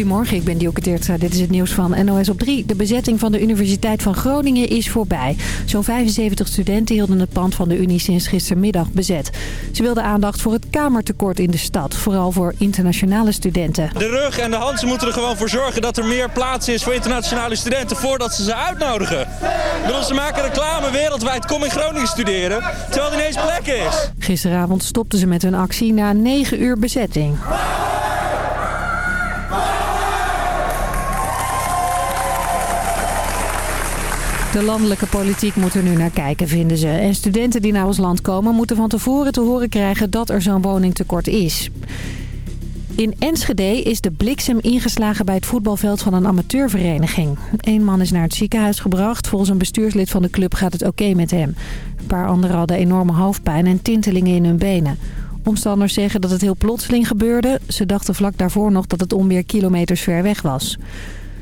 Goedemorgen, ik ben Dielke. Dit is het nieuws van NOS op 3. De bezetting van de Universiteit van Groningen is voorbij. Zo'n 75 studenten hielden het pand van de Unie sinds gistermiddag bezet. Ze wilden aandacht voor het kamertekort in de stad. Vooral voor internationale studenten. De rug en de hand, ze moeten er gewoon voor zorgen dat er meer plaats is voor internationale studenten voordat ze ze uitnodigen. Bedoel, ze maken reclame wereldwijd, kom in Groningen studeren, terwijl er ineens plek is. Gisteravond stopten ze met hun actie na 9 uur bezetting. De landelijke politiek moet er nu naar kijken, vinden ze. En studenten die naar ons land komen moeten van tevoren te horen krijgen dat er zo'n woningtekort is. In Enschede is de bliksem ingeslagen bij het voetbalveld van een amateurvereniging. Eén man is naar het ziekenhuis gebracht. Volgens een bestuurslid van de club gaat het oké met hem. Een paar anderen hadden enorme hoofdpijn en tintelingen in hun benen. Omstanders zeggen dat het heel plotseling gebeurde. Ze dachten vlak daarvoor nog dat het onweer kilometers ver weg was.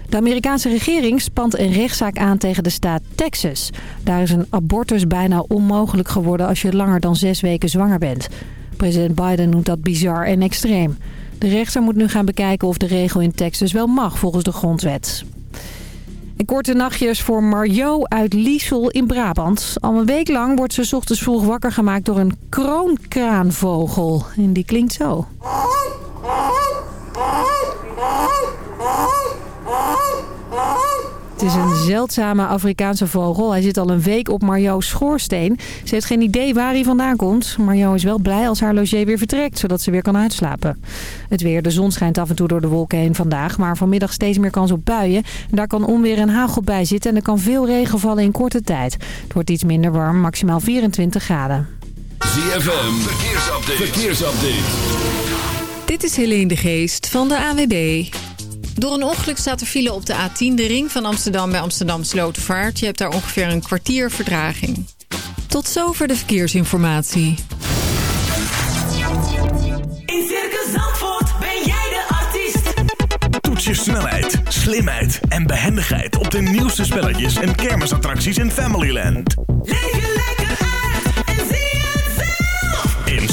De Amerikaanse regering spant een rechtszaak aan tegen de staat Texas. Daar is een abortus bijna onmogelijk geworden als je langer dan zes weken zwanger bent. President Biden noemt dat bizar en extreem. De rechter moet nu gaan bekijken of de regel in Texas wel mag volgens de grondwet. En korte nachtjes voor Marjo uit Liesel in Brabant. Al een week lang wordt ze ochtends vroeg wakker gemaakt door een kroonkraanvogel. En die klinkt zo. Het is een zeldzame Afrikaanse vogel. Hij zit al een week op Marjo's schoorsteen. Ze heeft geen idee waar hij vandaan komt. Marjo is wel blij als haar logé weer vertrekt, zodat ze weer kan uitslapen. Het weer, de zon schijnt af en toe door de wolken heen vandaag. Maar vanmiddag steeds meer kans op buien. En daar kan onweer en hagel bij zitten. En er kan veel regen vallen in korte tijd. Het wordt iets minder warm, maximaal 24 graden. ZFM, verkeersupdate. verkeersupdate. Dit is Helene de Geest van de AWB. Door een ongeluk staat er file op de A10, de ring van Amsterdam bij Amsterdam Slotervaart. Je hebt daar ongeveer een kwartier verdraging. Tot zover de verkeersinformatie. In Circus Zandvoort ben jij de artiest. Toets je snelheid, slimheid en behendigheid op de nieuwste spelletjes en kermisattracties in Familyland. Leef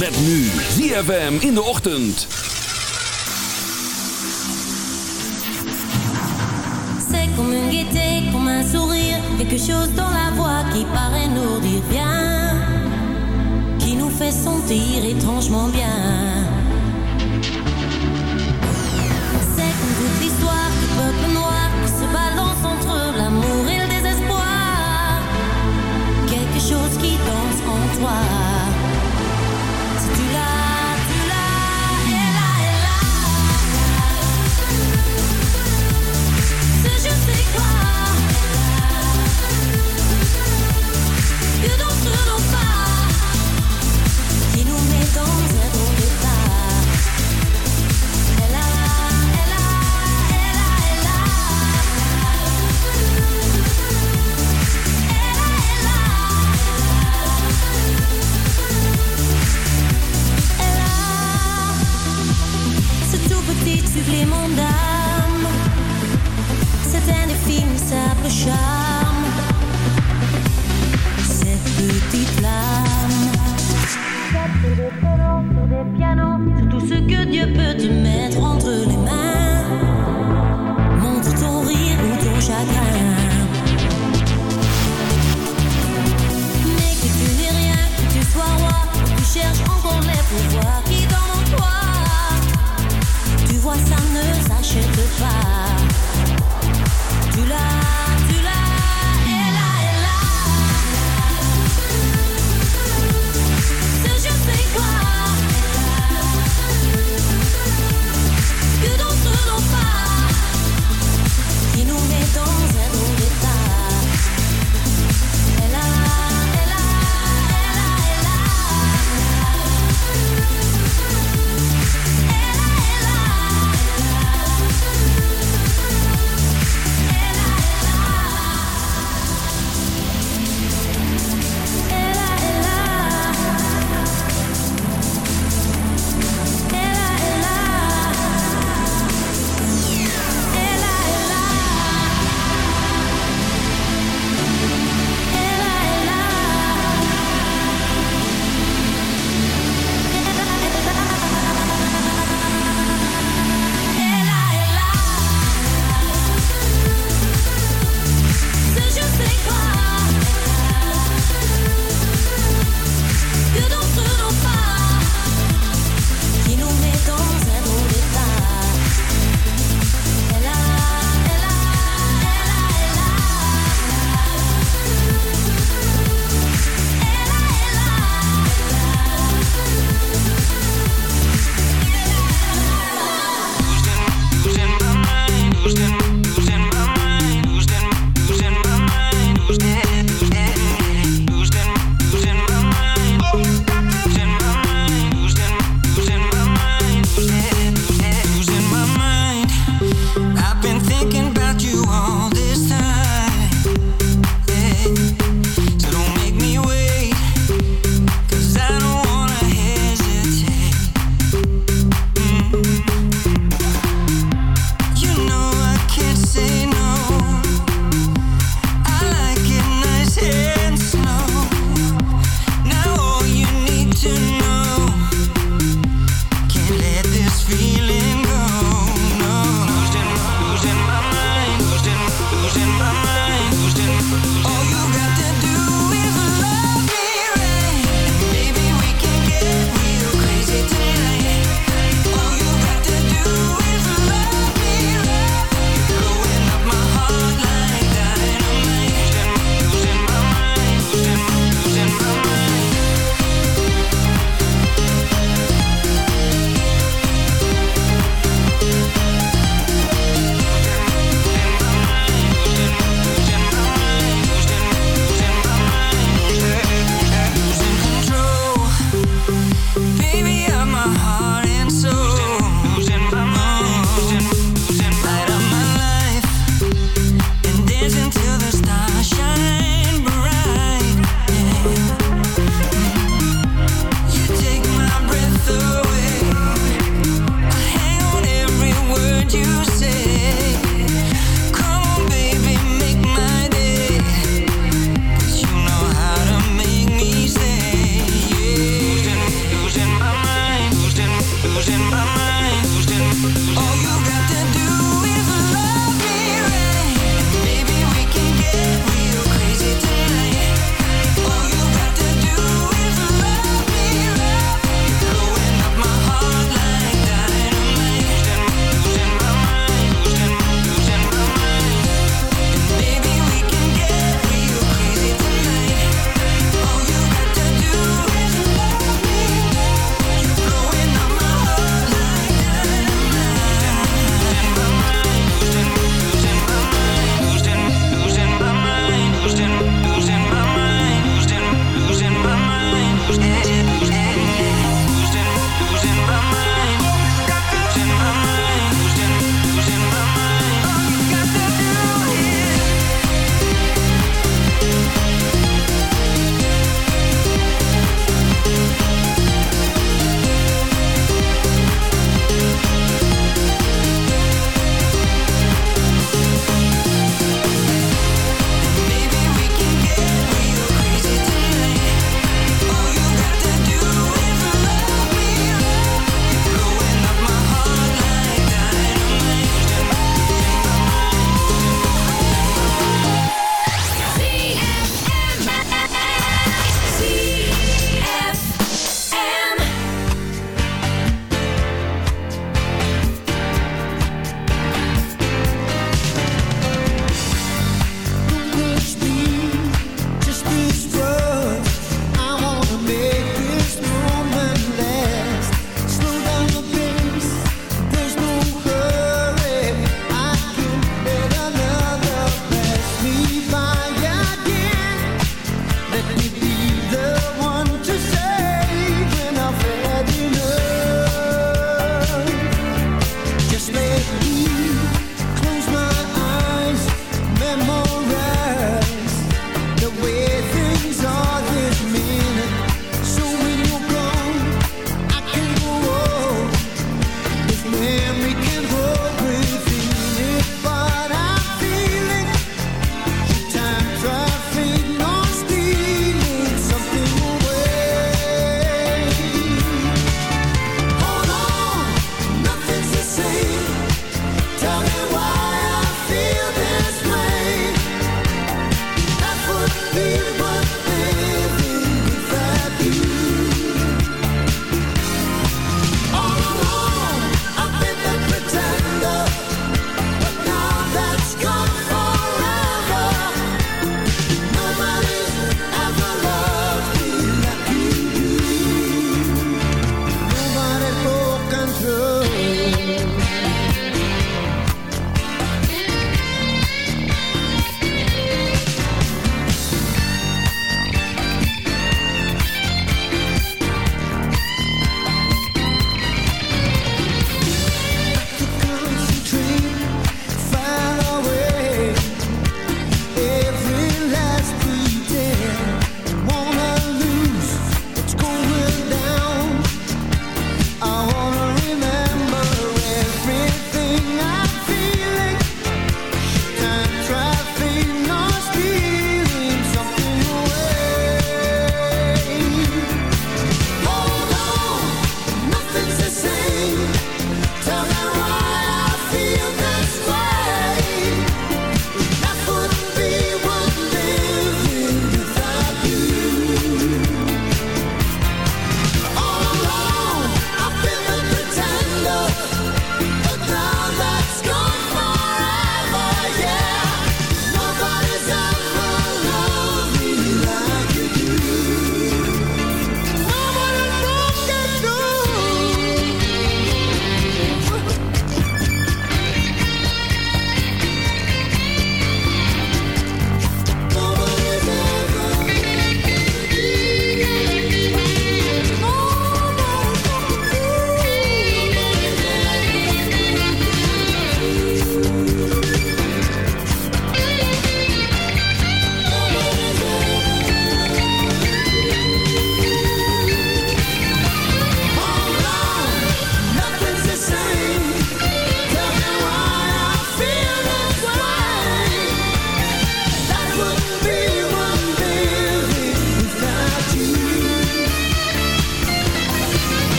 Met nu in de ochtend. C'est comme une gaieté, comme un sourire, quelque chose dans la voix qui paraît nous dire bien, qui nous fait sentir étrangement bien.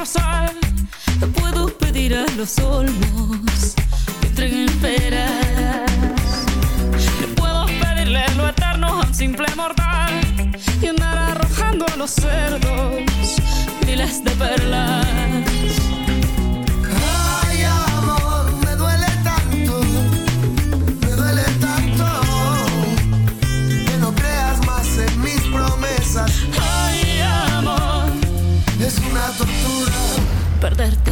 rosal. No puedo pedir a los olmos que entreguen peras. No puedo pedirle lo eterno a un simple mortal y andar arrojando a los cerdos miles de perlas. perderte.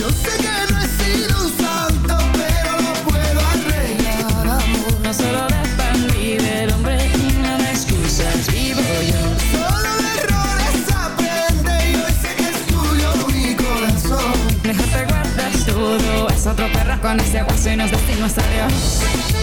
Yo sé que no he sido un santo, pero lo puedo arreglar, amor. No solo de mí del hombre y no de excusas vivo yo. Solo de errores aprende y hoy sé que es tuyo mi corazón. Mejor te guardas todo, es otro perro con ese guaso y nos destinos adiós.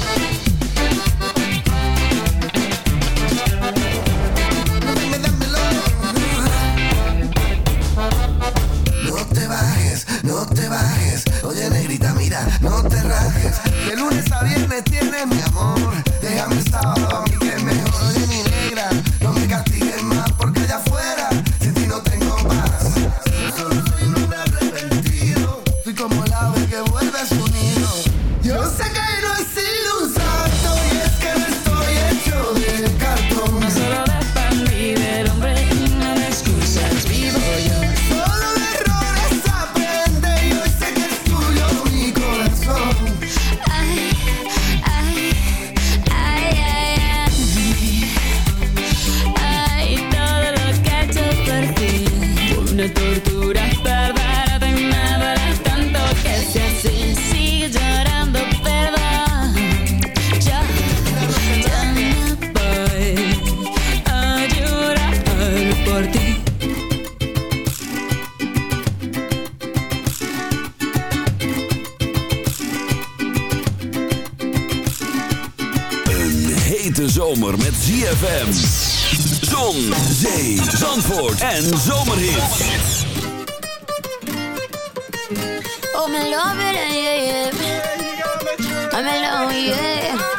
zomer met ZFM. Zon, zee, zandvoort en zomerhit. Oh, mijn love it, yeah, yeah. I'm alone, yeah.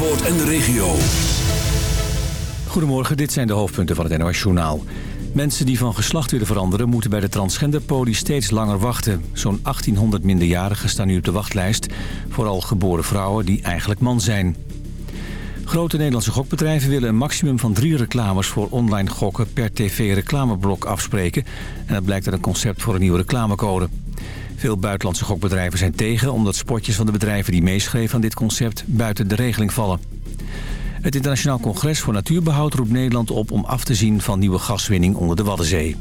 En de regio. Goedemorgen, dit zijn de hoofdpunten van het NOS Journaal. Mensen die van geslacht willen veranderen moeten bij de transgenderpolie steeds langer wachten. Zo'n 1800 minderjarigen staan nu op de wachtlijst. Vooral geboren vrouwen die eigenlijk man zijn. Grote Nederlandse gokbedrijven willen een maximum van drie reclames voor online gokken per tv-reclameblok afspreken. En dat blijkt uit een concept voor een nieuwe reclamecode. Veel buitenlandse gokbedrijven zijn tegen omdat spotjes van de bedrijven die meeschreven aan dit concept buiten de regeling vallen. Het Internationaal Congres voor Natuurbehoud roept Nederland op om af te zien van nieuwe gaswinning onder de Waddenzee.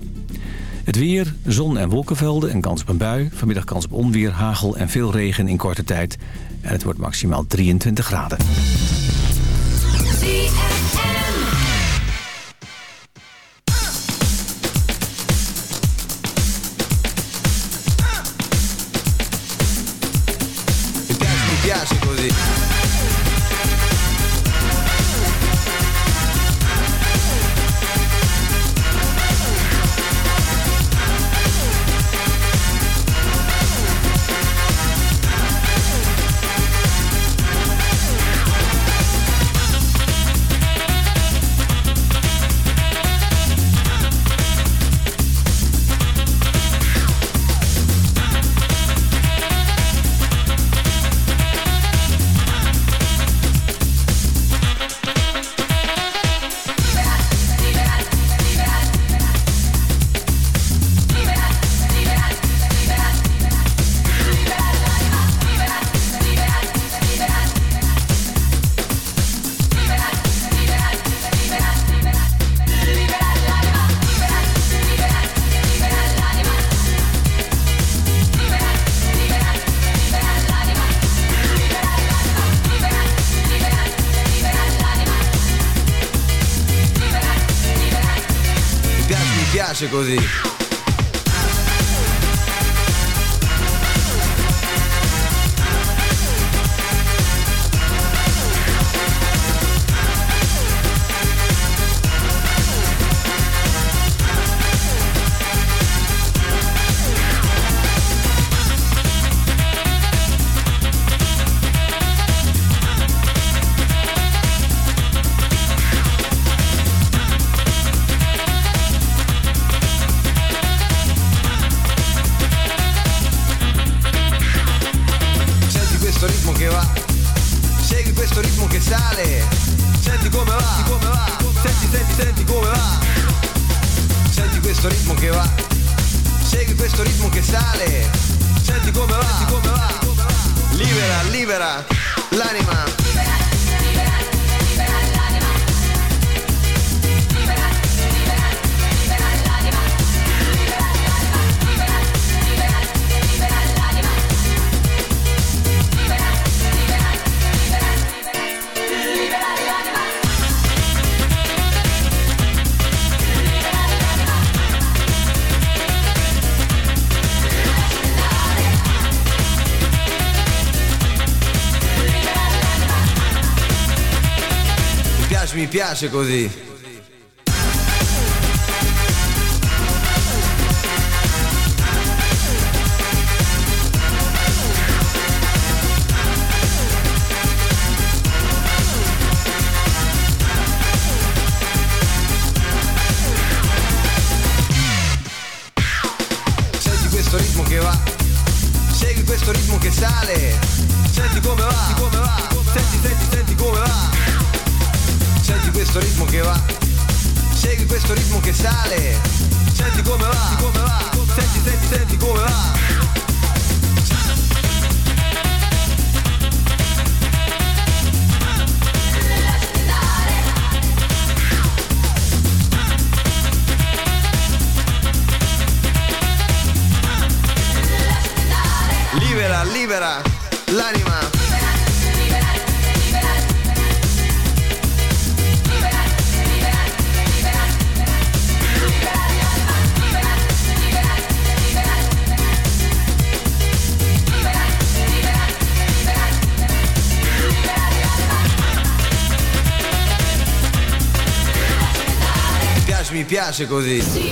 Het weer, zon en wolkenvelden en kans op een bui. Vanmiddag kans op onweer, hagel en veel regen in korte tijd. En het wordt maximaal 23 graden. Così. piace così. piace così. Sì.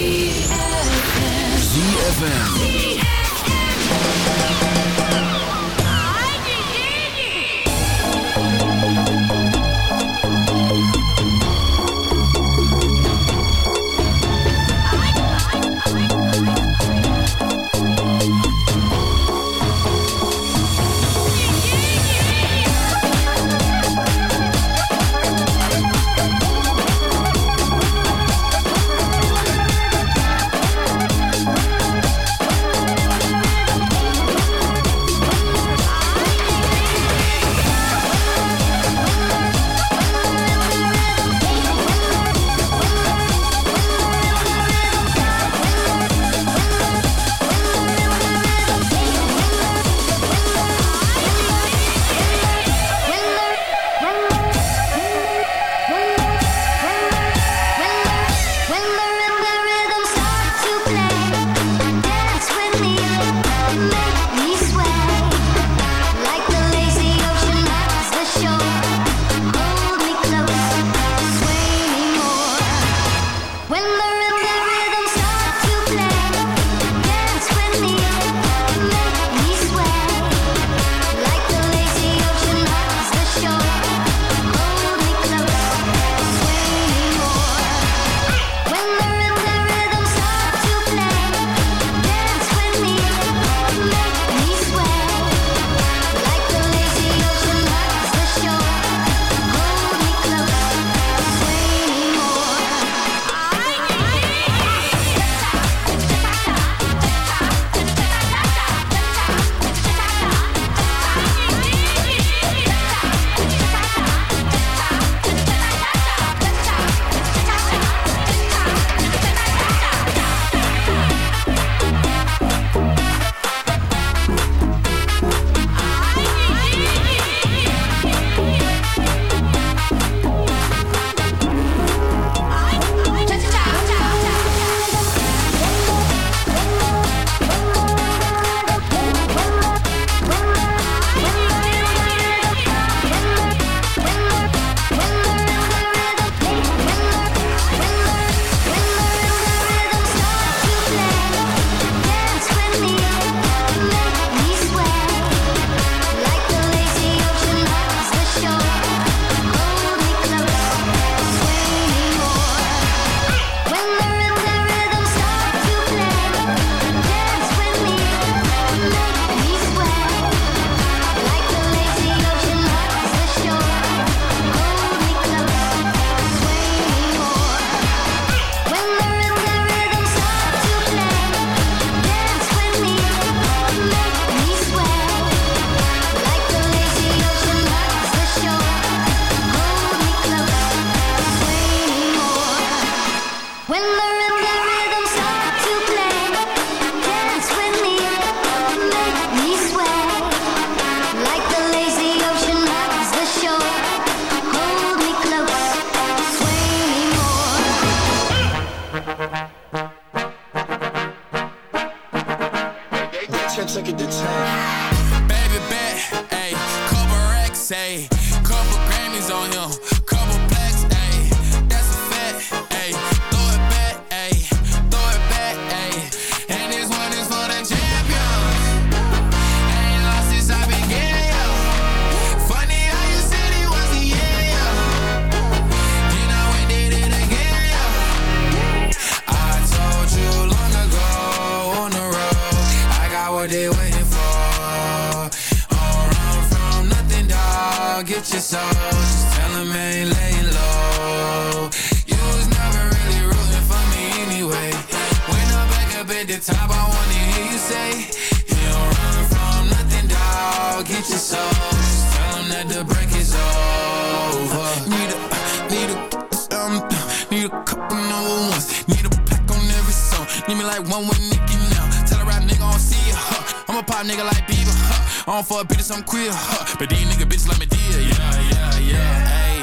Like one with Nicky now. Tell a rap nigga I don't see ya. Huh. I'm a pop nigga like Bieber. Huh. I don't fuck bitches, I'm queer. Huh. But these nigga bitches like me dear. Yeah, yeah, yeah. Hey,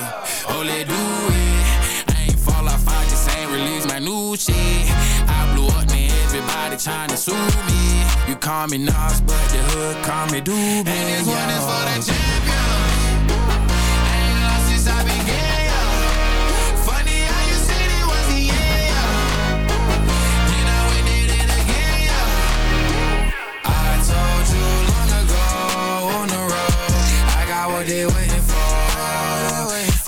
oh, let do it. I ain't fall off, I just ain't release my new shit. I blew up, man. Everybody trying to sue me. You call me Nas, but the hood call me Doobie. And this one is for the champion. They waiting for.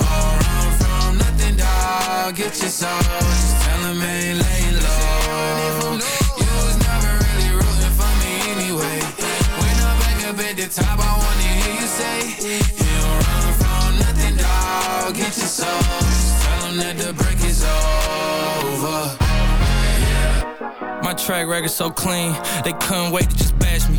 Run from nothing, dog. Get your soul. Just tell 'em ain't laying low. You was never really rooting for me anyway. When I'm back up at the top, I wanna hear you say, You run from nothing, dog. Get your soul. Just tell 'em that the break is over. My track record so clean, they couldn't wait to just bash me.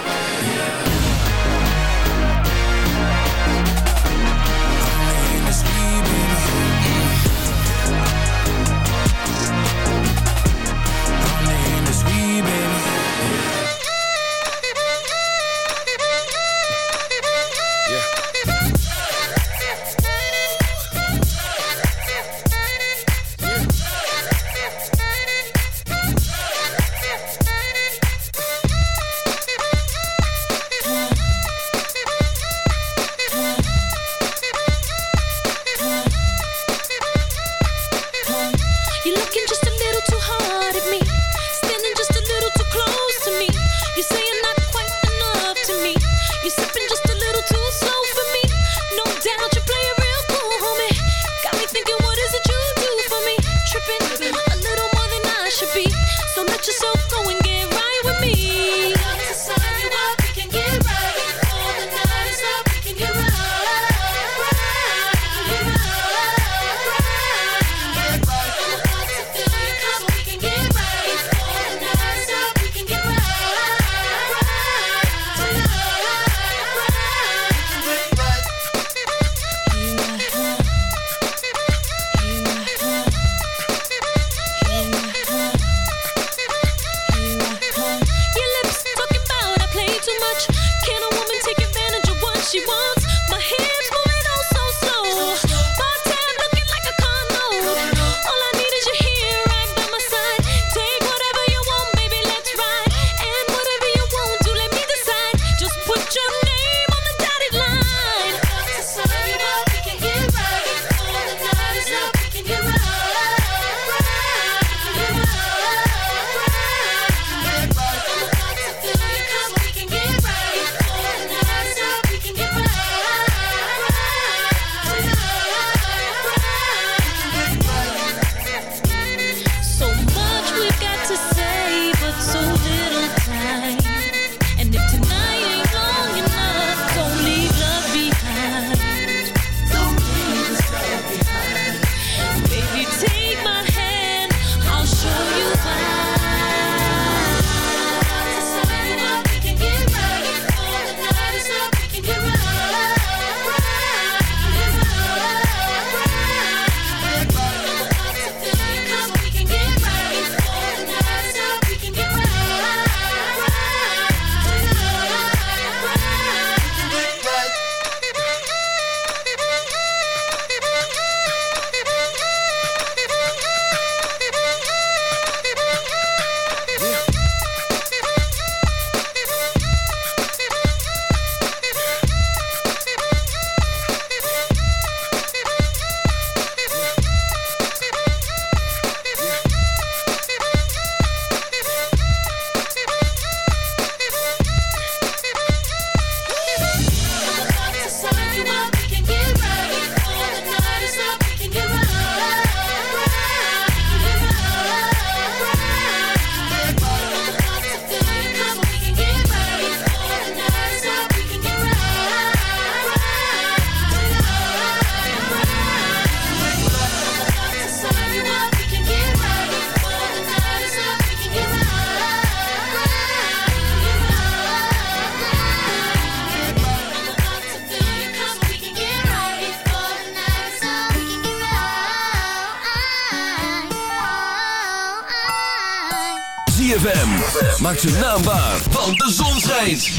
Want de zon schijnt.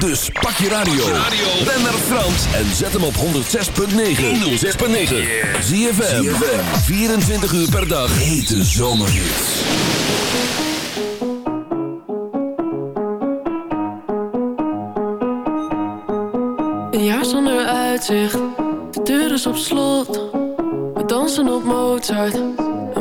Dus pak je radio. Ben naar Frans en zet hem op 106.9. 106.9. ZFM. 24 uur per dag. Hete zomerhits. Een jaar zonder uitzicht, de deur is op slot. We dansen op Mozart,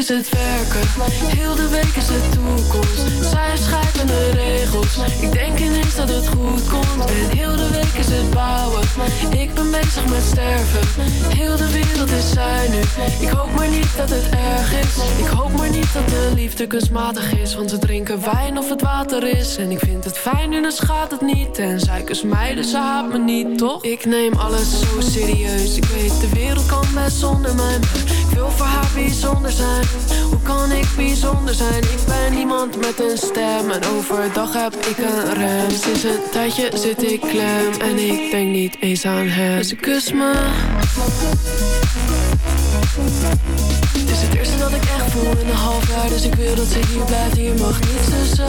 Is het werken, heel de week is het toekomst. Zij schrijven de regels, ik denk ineens dat het goed komt. En heel de week is het bouwen, ik ben bezig met sterven. Heel de wereld is zij nu, ik hoop maar niet dat het erg is. Ik hoop maar niet dat de liefde kunstmatig is. Want ze drinken wijn of het water is. En ik vind het fijn nu, dus gaat het niet. En zij kust mij, dus ze haat me niet, toch? Ik neem alles zo serieus, ik weet de wereld kan best zonder mij. Ik wil voor haar bijzonder zijn. Hoe kan ik bijzonder zijn? Ik ben iemand met een stem. En overdag heb ik een rem. Sinds een tijdje zit ik klem. En ik denk niet eens aan hem. Ze kust me voel in een half jaar Dus ik wil dat ze hier blijft. Hier mag niets tussen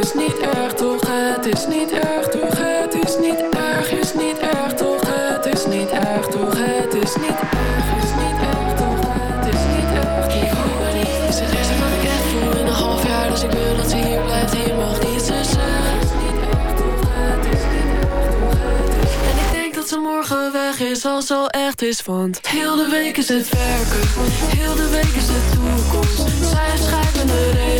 is niet erg toch, het is niet erg toch Het is niet erg, is niet erg toch, het is niet erg toch Het is niet erg, is niet erg toch, het is niet erg Ik hoor niet, is het eerste wat ik echt voel in een half jaar Dus ik wil dat ze hier blijft, hier mag niets tussen En ik denk dat ze morgen weg is als ze al echt is Want heel de week is het werken Heel de week is het toekomst Zij schrijven de regels